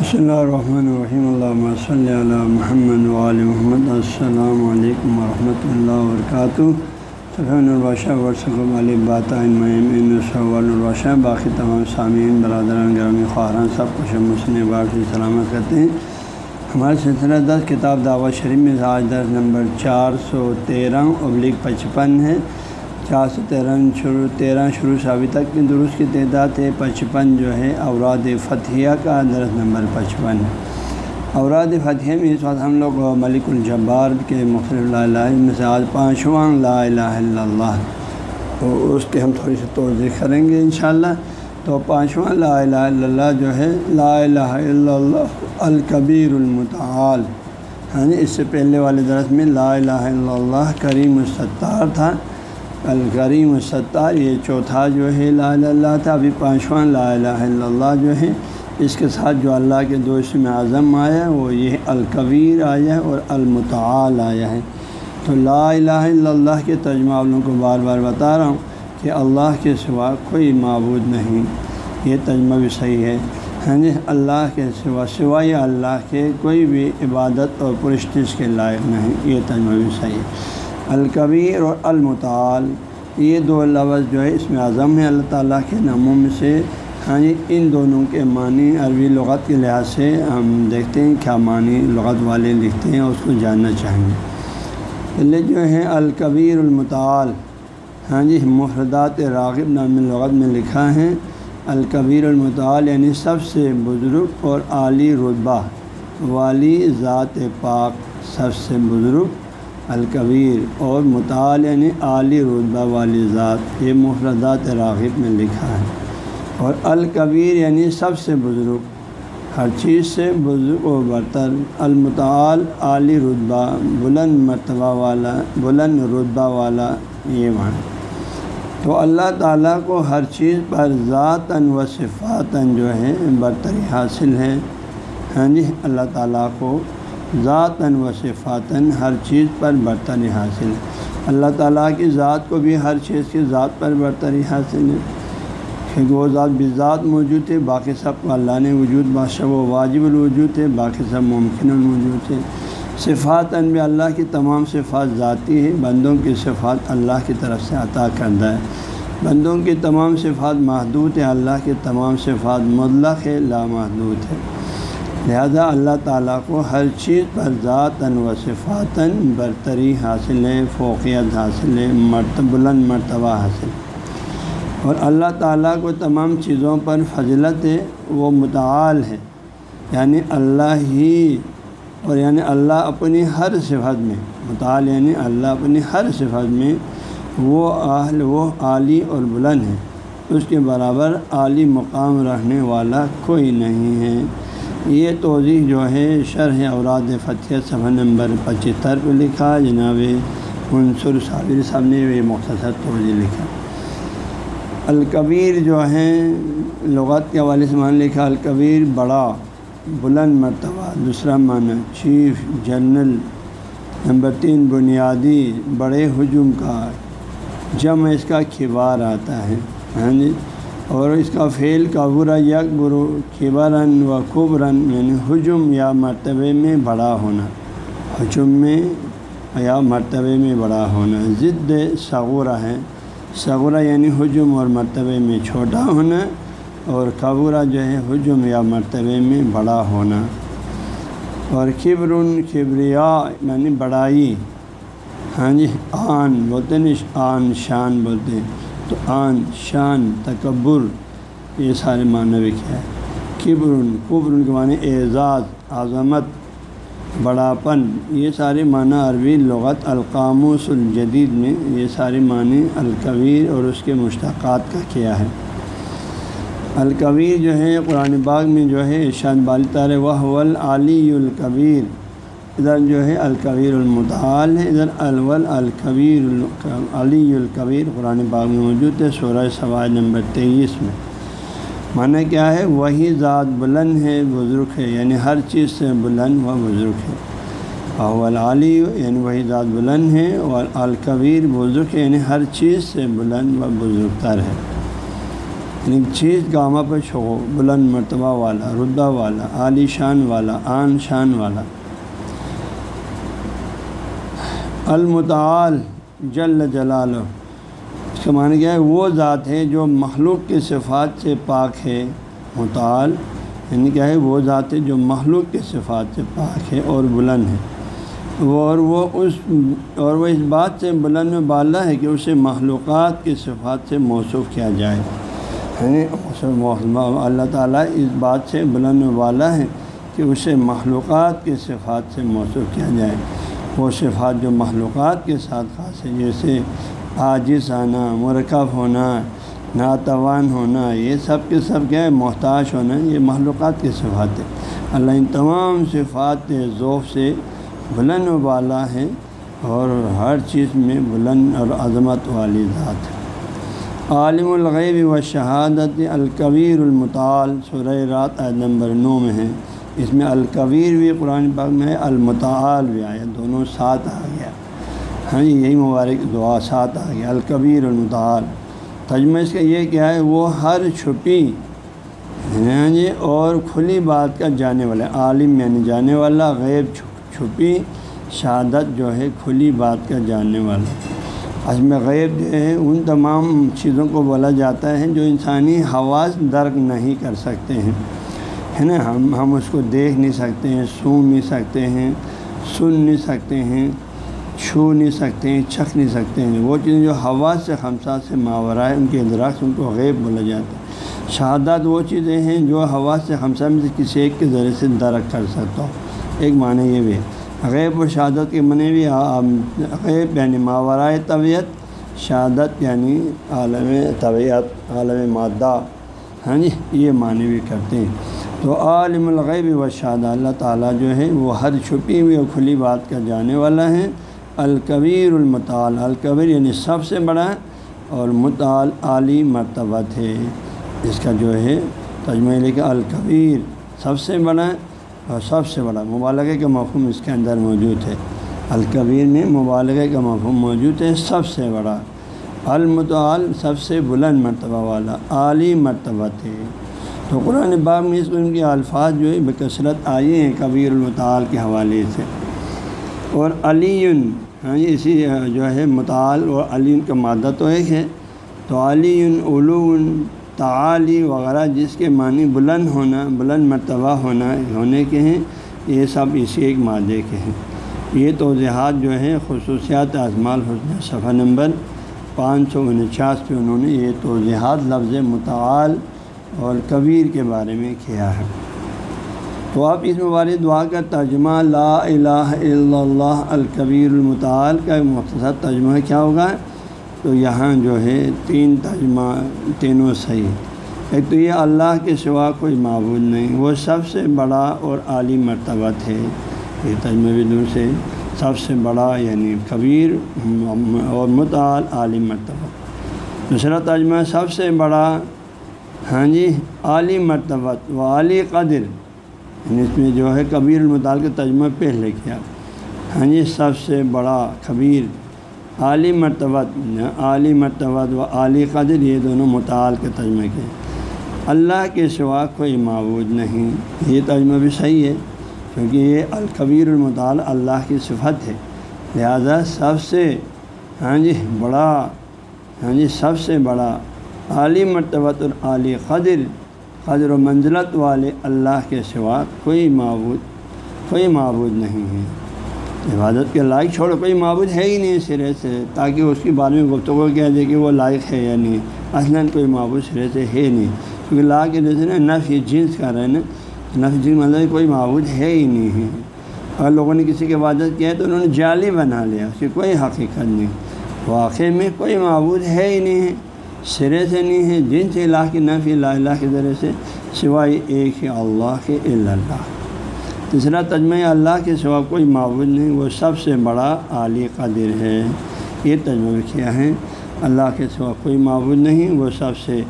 بسم اللہ الرحمن الرحیم اللہ صلی علی محمد محمد السلام علیکم ورحمۃ اللہ وبرکاتہ سفین الباشہ ورثم علی باتم الباشہ باقی تمام سامعین برادران گرامی خواہران سب کچھ مسلم باغ سے سلامت کرتے ہیں ہمارے سلسلہ دس کتاب دعوت شریف میں آج درس نمبر چار سو تیرہ ابلیغ پچپن ہے۔ چار سو تیرہ شروع تیرہ شروع سے ابھی تک کی درست کی تعداد ہے پچپن جو ہے، اوراد فتحیہ کا درس نمبر پچپن۔ اوراد فتحیہ میں اس وقت ہم لوگ ملک الجبار کے مختلف لا میں سے آج پانچواں لا الہ الا اللہ۔ تو اس کے ہم تھوڑی سی توضیع کریں گے انشاءاللہ۔ تو پانچواں لا الہ الا اللہ جو ہے، لا الہ الا اللہ الکبیر المتعال۔ ہاں جی اس سے پہلے والے درس میں لا الہ الا اللہ کریم الستار تھا۔ الکریم الستار، یہ چوتھا جو ہے، لا الہ اللہ تھا ابھی پانچواں لا الہ الا اللہ جو ہے، اس کے ساتھ جو اللہ کے دو اسم اعظم آیا ہے، وہ یہ الکبیر آیا ہے اور المتعال آیا ہے۔ تو لا الہ الا اللہ کے ترجمہ آپ لوگوں کو بار بار بتا رہا ہوں کہ اللہ کے سوا کوئی معبود نہیں۔ یہ ترجمہ بھی صحیح ہے۔ ہاں جی اللہ کے سوا، سوائے اللہ کے کوئی بھی عبادت اور پرستش کے لائق نہیں۔ یہ ترجمہ بھی صحیح ہے۔ الکبیر اور المطال، یہ دو لفظ جو ہے اس میں اعظم ہے اللہ تعالیٰ کے ناموں میں سے۔ ہاں جی ان دونوں کے معنی عربی لغت کے لحاظ سے ہم دیکھتے ہیں کیا معنی لغت والے لکھتے ہیں، اس کو جاننا چاہیں گے۔ پہلے جو ہے الکبیر المطال ہاں جی محردات راغب نام لغت میں لکھا ہے۔ الکبیر المطال یعنی سب سے بزرگ اور عالی رتبہ، والی ذات پاک، سب سے بزرگ الکبیر اور مطالع یعنی عالی رتبہ والی ذات، یہ محردات راغب میں لکھا ہے۔ اور الکبیر یعنی سب سے بزرگ، ہر چیز سے بزرگ و برتر المطال عالی رتبہ، بلند مرتبہ والا، بلند رتبہ والا یہ معنی تو اللہ تعالیٰ کو ہر چیز پر ذاتاً و صفاتاً جو ہے برتری حاصل ہے ہاں جی اللہ تعالیٰ کو ذاتاً و صفاتاً ہر چیز پر برتری حاصل ہے۔ اللہ تعالیٰ کی ذات کو بھی ہر چیز کی ذات پر برتری حاصل ہے۔ کیونکہ وہ ذات بھی ذات موجود ہے، باقی سب کو اللہ نے وجود، بادشاہ و واجب الوجود ہے، باقی سب ممکن الموجود ہے۔ صفاتاً بھی اللہ کی تمام صفات ذاتی ہے بندوں کی صفات اللہ کی طرف سے عطا کردہ ہے۔ بندوں کی تمام صفات محدود ہے اللہ کی تمام صفات مطلق ہے لامحدود ہے لہذا اللہ تعالیٰ کو ہر چیز پر ذاتاً و صفاتاً برتری حاصل ہے، فوقیت حاصل ہے مرتب بلند مرتبہ حاصل اور اللہ تعالیٰ کو تمام چیزوں پر فضلت ہے، وہ متعال ہے۔ یعنی اللہ ہی اور یعنی اللہ اپنی ہر صفت میں، متعال یعنی اللہ اپنی ہر صفت میں وہ اہل، وہ عالی اور بلند ہے۔ اس کے برابر عالی مقام رہنے والا کوئی نہیں ہے۔ یہ توضیع جو ہے، شرح اوراد فتح صفحہ نمبر پچہتر پہ لکھا، جناب منصور صابر صاحب نے یہ مختصر توضیع لکھا۔ الکبیر جو ہیں لغت کے حوالے سے مان لکھا، الکبیر بڑا، بلند مرتبہ، دوسرا معنی چیف جنرل، نمبر تین بنیادی، بڑے ہجوم کا جمع اس کا کھبار آتا ہے۔ ہاں جی؟ اور اس کا فعل کا برا یک برو کبرن و قبرن یعنی ہجم یا مرتبے میں بڑا ہونا۔ ہجم میں یا مرتبے میں بڑا ہونا۔ ضد صغورہ ہے۔ صغورہ یعنی ہجم اور مرتبے میں چھوٹا ہونا۔ اور قبورہ جو ہے ہجم یا مرتبے میں بڑا ہونا۔ اور کبرن، کبریا یعنی بڑائی۔ ہاں جی آن بولتے نہیں آن، شان بولتے ہیں۔ تو آن، شان، تکبر، یہ سارے معنی بھی کیا ہے۔ کبرن قبر کے معنی اعزاز، عظمت، بڑاپن، یہ سارے معنی عربی لغت القاموس الجدید میں یہ سارے معنی الکبیر اور اس کے مشتقات کا کیا ہے۔ الکبیر جو ہے، قرآن باغ میں جو ہے ارشاد بالطار وہ العلی الکبیر۔ ادھر جو ہے الکبیر المتعال ہے، ادھر الول الکبیر علی الکبیر، قرآن باغ میں موجود ہے، سورہ سوال نمبر تیئیس میں۔ معنی کیا ہے؟ وہی ذات بلند ہے، بزرگ ہے یعنی ہر چیز سے بلند و بزرگ ہے۔ اول علی یعنی وہی ذات بلند ہے، اور الکبیر بزرگ ہے یعنی ہر چیز سے بلند و بزرگ تر ہے۔ یعنی چیز گامہ پر چھو بلند مرتبہ والا ردہ والا، عالی شان والا آن شان والا۔ المتعال جل جلال اس کا معنی کیا ہے؟ وہ ذات ہے جو مخلوق کے صفات سے پاک ہے متعال یعنی کیا ہے؟ وہ ذات ہے جو مخلوق کے صفات سے پاک ہے اور بلند ہے اور وہ اس، اور وہ اس بات سے بلند میں بالا ہے کہ اسے معلومات کی صفات سے موصوف کیا جائے۔ یعنی اللہ تعالیٰ اس بات سے بلند میں والا ہے کہ اسے معلومات کی صفات سے موصوف کیا جائے۔ وہ صفات جو معلومات کے ساتھ خاص ہے جیسے عاجز آنا مرکب ہونا، ناتوان ہونا، یہ سب کے سب کیا ہے محتاج ہونا، یہ معلومات کے صفات ہے اللہ ان تمام صفات ذوف سے بلند و بالا ہے اور ہر چیز میں بلند اور عظمت والی ذات ہے عالم الغیب و شہادت الکبیر المطال، سورہ رات عید نمبر نو میں ہے۔ اس میں الکبیر بھی قرآن پاک میں ہے المطال بھی آیا، دونوں ساتھ آ گیا۔ ہاں جی یہی مبارک دعا، ساتھ آ گیا، الکبیر المطال تجمہ اس کا یہ کیا ہے، وہ ہر چھپی ہاں جی اور کھلی بات کا جانے والا، عالم یعنی جانے والا، غیب چھپی شہادت جو ہے، کھلی بات کا جاننے والا۔ عزم غیب جو ہے، ان تمام چیزوں کو بولا جاتا ہے جو انسانی حواس درک نہیں کر سکتے ہیں۔ ہے نا، ہم ہم اس کو دیکھ نہیں سکتے ہیں، سون نہیں سکتے ہیں، سن نہیں سکتے ہیں، چھو نہیں سکتے ہیں چھک نہیں سکتے ہیں۔ وہ چیزیں جو ہوا سے، خمسہ سے ماورہ ہے، ان کے ادراک ان کو غیب بولا جاتا ہے۔ شہادت وہ چیزیں ہیں جو ہوا سے، خمسہ میں سے کسی ایک کے ذریعے سے درک کر سکتا ہو ایک معنی یہ بھی ہے۔ غیب و شہادت کے منع بھی غیب یعنی ماورائے طبیعت، شہادت یعنی عالم طبیعت، عالم مادہ۔ ہاں جی یہ معنی بھی کرتے ہیں۔ تو عالم الغیب و شہادہ اللہ تعالیٰ جو ہے وہ ہر چھپی ہوئی اور کھلی بات کا جانے والا ہے الکبیر المطال الکبیر یعنی سب سے بڑا اور مطال عالی مرتبہ تھے۔ اس کا جو ہے تجمہ لکھا الکبیر سب سے بڑا اور سب سے بڑا، مبالغے کا مفہوم اس کے اندر موجود ہے۔ الکبیر میں مبالغے کا مفہوم موجود ہے سب سے بڑا۔ المطال سب سے بلند مرتبہ والا عالی مرتبہ تھے۔ تو قرآن باغ میں اس قسم کے الفاظ جو ہے بکثرت آئے ہیں کبیر المطال کے حوالے سے۔ اور علی ہاں اسی جو ہے مطال اور علی کا مادہ تو ایک ہے۔ تو علی علوم تعالی وغیرہ جس کے معنی بلند ہونا، بلند مرتبہ ہونا، ہونے کے ہیں، یہ سب اسی ایک مادے کے ہیں۔ یہ توضیحات جو ہے خصوصیات اعظمال حسن صفحہ نمبر پانچ سو انچاس پہ انہوں نے یہ توضیحات لفظ متعال اور کبیر کے بارے میں کیا ہے۔ تو آپ اس مبارک دعا کا ترجمہ لا الہ الا اللہ الکبیر المطال کا مختصر ترجمہ کیا ہوگا؟ تو یہاں جو ہے تین ترجمہ، تینوں صحیح۔ ایک تو یہ اللہ کے سوا کوئی معبود نہیں، وہ سب سے بڑا اور عالی مرتبہ تھے۔ یہ ترجمہ بدوں سے۔ سب سے بڑا یعنی کبیر اور مطال عالی مرتبہ۔ دوسرا ترجمہ، سب سے بڑا ہاں جی عالی مرتبہ و عالی قدر یعنی اس میں جو ہے کبیر المطال کا ترجمہ پہلے کیا۔ ہاں جی سب سے بڑا کبیر، عالی مرتبہ عالی مرتبہ و عالی قدر یہ دونوں مطال کے ترجمے کے۔ اللہ کے سوا کوئی معبود نہیں۔ یہ ترجمہ بھی صحیح ہے، کیونکہ یہ الکبیر المطال اللہ کی صفت ہے۔ لہذا سب سے ہاں جی بڑا ہاں جی سب سے بڑا عالی مرتبہ اور عالی قدر قدر و منزلت والے اللہ کے سوا کوئی معبود کوئی معبود نہیں ہے۔ عبادت کے لائق چھوڑ کوئی معبود ہے ہی نہیں سرے سے، تاکہ اس کے بارے میں گفتگو کیا جائے کہ وہ لائق ہے یا نہیں۔ اصلاً کوئی معبود سرے سے ہے نہیں۔ کیونکہ لا کے جیسے نا نف یہ جنس کا رہے نا نف جنس مطلب کوئی معبود ہے ہی نہیں ہے۔ اگر لوگوں نے کسی کی عبادت کیا ہے تو انہوں نے جعلی بنا لیا، اس کی کوئی حقیقت نہیں۔ واقعی میں کوئی معبود ہے ہی نہیں ہے۔ سرے سے نہیں ہے جن سے اللہ کی نفی، اللہ اللہ کے ذریعے سے، سوائے ایک ہی اللہ کے اللہ۔ تیسرا تجمہ اللہ کے سوا کوئی معبود نہیں، وہ سب سے بڑا عالی قدر ہے۔ یہ تجمہ کیا ہے، اللہ کے سوا کوئی معبود نہیں، وہ سب سے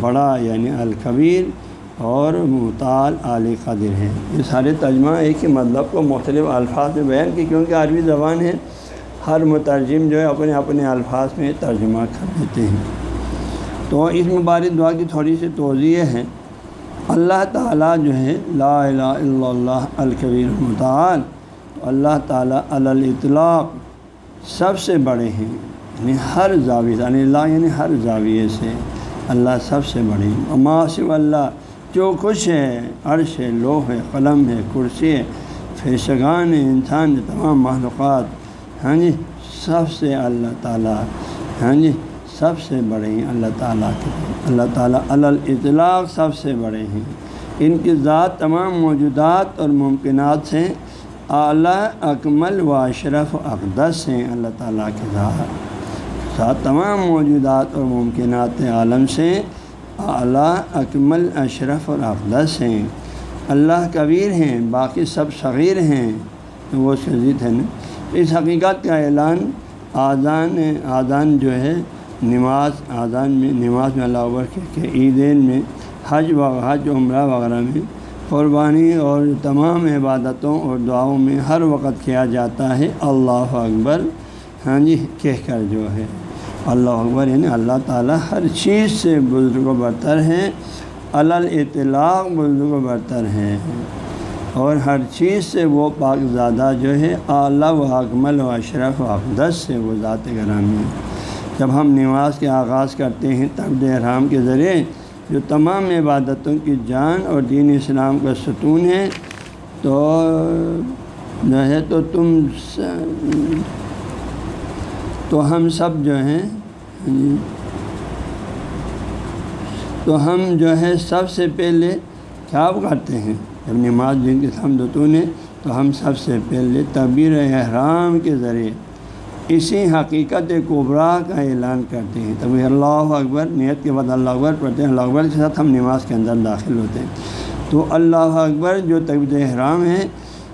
بڑا یعنی الکبیر اور مطال عالی قدر ہے۔ یہ سارے تجمہ ایک ہی مطلب کو مختلف الفاظ میں بیان کی کیونکہ عربی زبان ہے، ہر مترجم جو ہے اپنے اپنے الفاظ میں ترجمہ کر دیتے ہیں۔ تو اس مبارک دعا کی تھوڑی سی توضیع ہے۔ اللہ تعالیٰ جو ہے، لا الہ الا اللہ الکبیر المتعال۔ تو اللہ تعالیٰ الاطلاق سب سے بڑے ہیں یعنی ہر زاویہ یعنی اللہ یعنی ہر زاویے سے اللہ سب سے بڑے ہیں۔ ماسب اللہ، جو کچھ ہے، عرش ہے لوہ ہے، قلم ہے، کرسی ہے، فیشگان ہے، انسان ہے، تمام معلومات ہاں جی سب سے اللہ تعالیٰ۔ ہاں جی سب سے بڑے ہیں اللہ تعالیٰ کے۔ اللہ تعالیٰ الاطلاق سب سے بڑے ہیں۔ ان کی ذات تمام موجودات اور ممکنات سے اعلیٰ، اکمل و اشرف و اقدس ہیں اللہ تعالیٰ کے ذات۔ ذات تمام موجودات اور ممکنات عالم سے اعلیٰ، اکمل، اشرف اور اقدس ہیں۔ اللہ کبیر ہیں، باقی سب صغیر ہیں۔ وہ شدید ہے نا اس حقیقت کا اعلان آذان آذان جو ہے نماز آذان میں نماز میں اللہ اکبر کے عیدین میں حج و حج، عمرہ وغیرہ میں قربانی اور تمام عبادتوں اور دعاؤں میں ہر وقت کیا جاتا ہے۔ اللہ اکبر۔ ہاں جی کہہ کر جو ہے۔ اللہ اکبر یعنی اللہ تعالیٰ ہر چیز سے بزرگ و برتر ہے الاطلاق بزرگ و برتر ہے اور ہر چیز سے وہ پاک زادہ جو ہے، اعلیٰ و اکمل و اشرف و اقدس سے وہ ذات گرامی جب ہم نماز کے آغاز کرتے ہیں تب احرام کے ذریعے جو تمام عبادتوں کی جان اور دین اسلام کا ستون ہے، تو جو ہے تو تم تو ہم سب جو ہیں ہاں جی، تو ہم جو ہے سب سے پہلے کیا کرتے ہیں؟ جب نماز دن کے ستون ہے تو ہم سب سے پہلے تبیر احرام کے ذریعے اسی حقیقت قبرا کا اعلان کرتے ہیں۔ تبھی اللہ اکبر نیت کے بعد اللہ اکبر پڑھتے ہیں۔ اللہ اکبر کے ساتھ ہم نماز کے اندر داخل ہوتے ہیں۔ تو اللہ اکبر جو طبیعت احرام ہے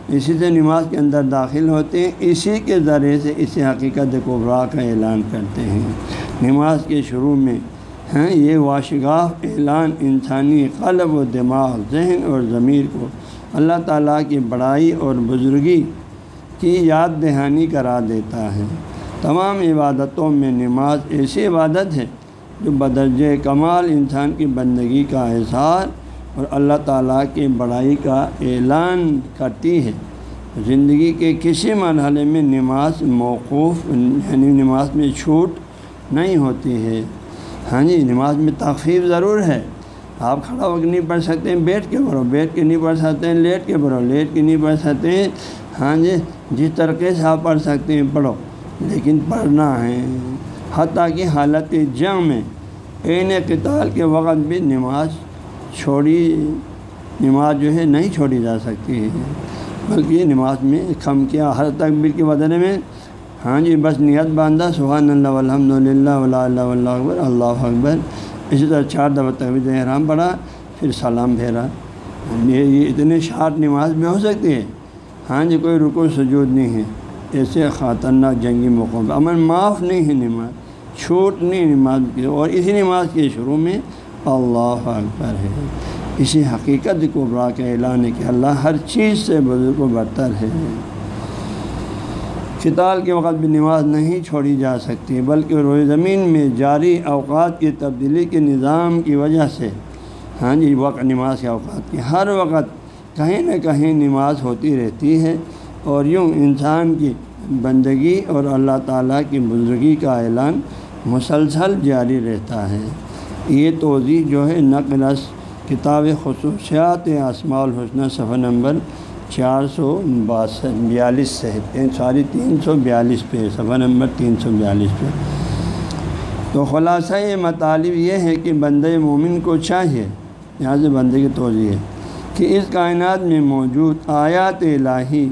اسی سے نماز کے اندر داخل ہوتے ہیں۔ اسی کے ذریعے سے اسی حقیقت قبرا کا اعلان کرتے ہیں۔ نماز کے شروع میں ہیں یہ واشگاہ اعلان انسانی قلب و دماغ، ذہن اور ضمیر کو اللہ تعالیٰ کی بڑائی اور بزرگی کی یاد دہانی کرا دیتا ہے۔ تمام عبادتوں میں نماز ایسی عبادت ہے جو بدرج کمال انسان کی بندگی کا احساس اور اللہ تعالیٰ کی بڑائی کا اعلان کرتی ہے۔ زندگی کے کسی مرحلے میں نماز موقوف یعنی نماز میں چھوٹ نہیں ہوتی ہے۔ ہاں جی نماز میں تخفیف ضرور ہے۔ آپ کھڑا ہو کے نہیں پڑھ سکتے ہیں بیٹھ کے پڑھو، بیٹھ کے نہیں پڑھ سکتے ہیں لیٹ کے پڑھو، لیٹ کے نہیں پڑھ سکتے۔ ہیں ہاں جی جس طریقے سے آپ پڑھ سکتے ہیں، پڑھو۔ لیکن پڑھنا ہے۔ حتیٰ کہ حالت جنگ میں عین قتال کے وقت بھی نماز چھوڑی، نماز جو ہے نہیں چھوڑی جا سکتی ہے۔ بلکہ نماز میں کھم کیا۔ ہر تقبیر کے بدلے میں ہاں جی بس نیت باندھا، سبحان اللہ الحمد للہ اللہ اللہ اکبر اللہ اکبر۔ اسی طرح چار دفعہ تقبیر احرام پڑھا، پھر سلام پھیرا۔ یہ اتنے شارٹ نماز میں ہو سکتی ہے۔ ہاں جی کوئی رکو سجود نہیں ہے۔ ایسے خطرناک جنگی موقعوں پہ۔ امن معاف نہیں ہے نماز، چھوٹ نہیں نماز کی اور اسی نماز کے شروع میں اللہ اکبر ہے۔ اسی حقیقت کو برا کے اعلان ہے کہ اللہ ہر چیز سے بزرگ و برتر ہے۔ کتال کے وقت بھی نماز نہیں چھوڑی جا سکتی، بلکہ روئے زمین میں جاری اوقات کی تبدیلی کے نظام کی وجہ سے۔ ہاں جی وقت، نماز کے اوقات کی۔ ہر وقت کہیں نہ کہیں نماز ہوتی رہتی ہے اور یوں انسان کی بندگی اور اللہ تعالیٰ کی بزرگی کا اعلان مسلسل جاری رہتا ہے۔ یہ توضیع جو ہے نقلس کتاب خصوصیات اسماع الحسنہ صفحہ نمبر چار سو باسٹھ بیالیس سے ساری تین سو بیالیس پہ، صفحہ نمبر تین سو بیالیس پہ۔ تو خلاصہ یہ مطالب یہ ہے کہ بندے مومن کو چاہیے۔ یہاں سے بندے کی توضیع ہے۔ کہ اس کائنات میں موجود آیات الہی،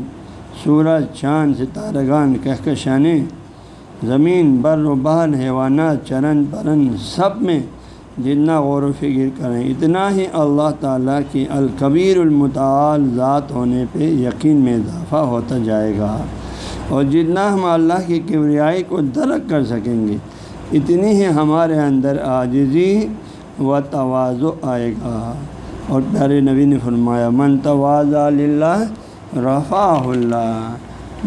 سورج، چاند، ستارگان کہکشانے زمین، بر و بہر حیوانات، چرن پرن سب میں جتنا غور و فکر کریں، اتنا ہی اللہ تعالیٰ کی الکبیر المتعال ذات ہونے پہ یقین میں اضافہ ہوتا جائے گا۔ اور جتنا ہم اللہ کی کبریائی کو درک کر سکیں گے، اتنی ہی ہمارے اندر عاجزی و توازو آئے گا۔ اور پیارے نبی نے فرمایا، من تواز اللہ رفع اللہ،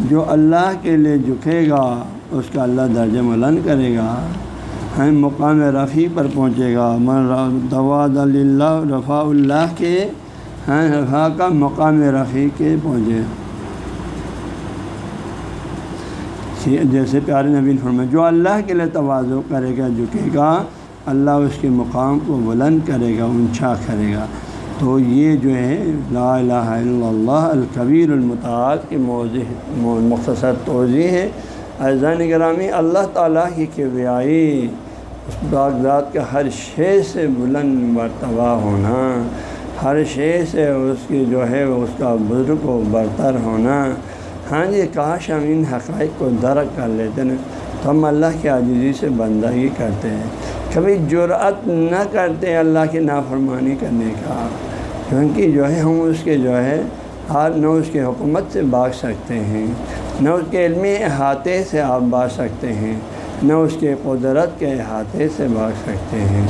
جو اللہ کے لیے جھکے گا، اس کا اللہ درج ملن کرے گا ہیں مقام رفیع پر پہنچے گا۔ من دواد اللہ رفاء اللہ کے ہیں رفا کا مقام رفیع کے پہنچے۔ جیسے پیارے نبی فرما جو اللہ کے لیے توازو کرے گا، جھکے گا، اللہ اس کے مقام کو بلند کرے گا، اونچا کرے گا۔ تو یہ جو ہے لا الہ الا اللہ، الکبیر المطاعت کی موضوع مختصر توضیع ہے ایزان گرامی اللہ تعالیٰ کی کبریائی اس کاغذات کا ہر شے سے بلند مرتبہ ہونا، ہر شے سے اس کی جو ہے، اس کا بزرگ و برتر ہونا۔ ہاں جی کاش ہم ان حقائق کو درک کر لیتے نا، تو ہم اللہ کی عاجزی سے بندگی کرتے ہیں۔ کبھی جرأت نہ کرتے اللہ کی نافرمانی کرنے کا، کیونکہ جو ہے ہم اس کے جو ہے نہ اس کے حکومت سے بھاگ سکتے ہیں، نہ اس کے علمی احاطے سے آپ بھاگ سکتے ہیں، نہ اس کے قدرت کے احاطے سے بھاگ سکتے ہیں۔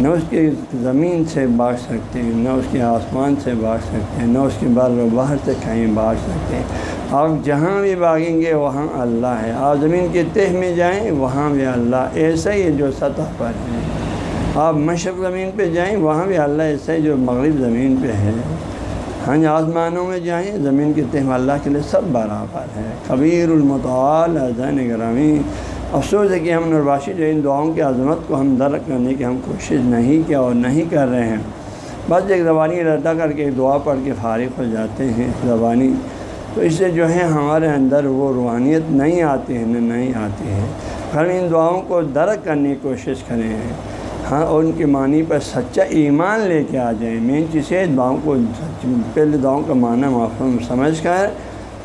نہ اس کی زمین سے بھاگ سکتے ہیں، نہ اس کے آسمان سے بھاگ سکتے ہیں، نہ اس کے بر و باہر سے کہیں بھاگ سکتے ہیں۔ آپ جہاں بھی بھاگیں گے، وہاں اللہ ہے۔ آپ زمین کے تہ میں جائیں، وہاں بھی اللہ ایسا ہی جو سطح پر ہے۔ آپ مشرق زمین پہ جائیں، وہاں بھی اللہ ایسا ہی جو مغرب زمین پہ ہے۔ ہاں جی، آسمانوں میں جائیں، زمین کے تہ اللہ کے لیے سب برابر ہے۔ کبیر المطال زین گرامی افسوس ہے کہ ہم نرواشی جو ان دعاؤں کی عظمت کو ہم درک کرنے کی ہم کوشش نہیں کیا اور نہیں کر رہے ہیں۔ بس ایک زبانی ردا کر کے ایک دعا پڑھ کے فارغ ہو جاتے ہیں زبانی۔ تو اس سے جو ہے ہمارے اندر وہ روحانیت نہیں آتی ہے، نہ نہیں آتی ہے۔ ہم ان دعاؤں کو درک کرنے کی کوشش کریں ہاں اور ان کے معنی پر سچا ایمان لے کے آ جائیں۔ مین چیز ہے دعاؤں کو پہلے دعاؤں کا معنی معفوم سمجھ کر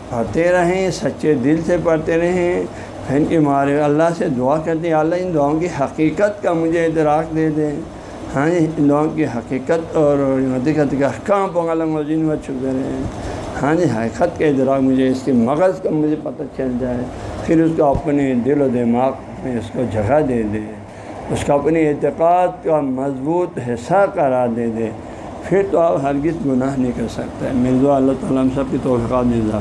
پڑھتے رہیں، سچے دل سے پڑھتے رہیں۔ پھر ان کے مارے، اللہ سے دعا کرتے ہیں اللہ ان دعاؤں کی حقیقت کا مجھے ادراک دے دیں۔ ہاں ان دعاؤں کی حقیقت اور حقیقت کا کہاں پنگالنگ وزین و چکے رہے ہاں جی حقیقت کے ادراک مجھے، اس کے مغز کا مجھے پتہ چل جائے۔ پھر اس کو اپنے دل و دماغ میں اس کو جگہ دے دے۔ اس کا اپنی اعتقاد کا مضبوط حصہ قرار دے دے۔ پھر تو آپ ہرگز گناہ نہیں کر سکتے۔ مرزا اللہ تعالیٰ ہم سب کی توفیقات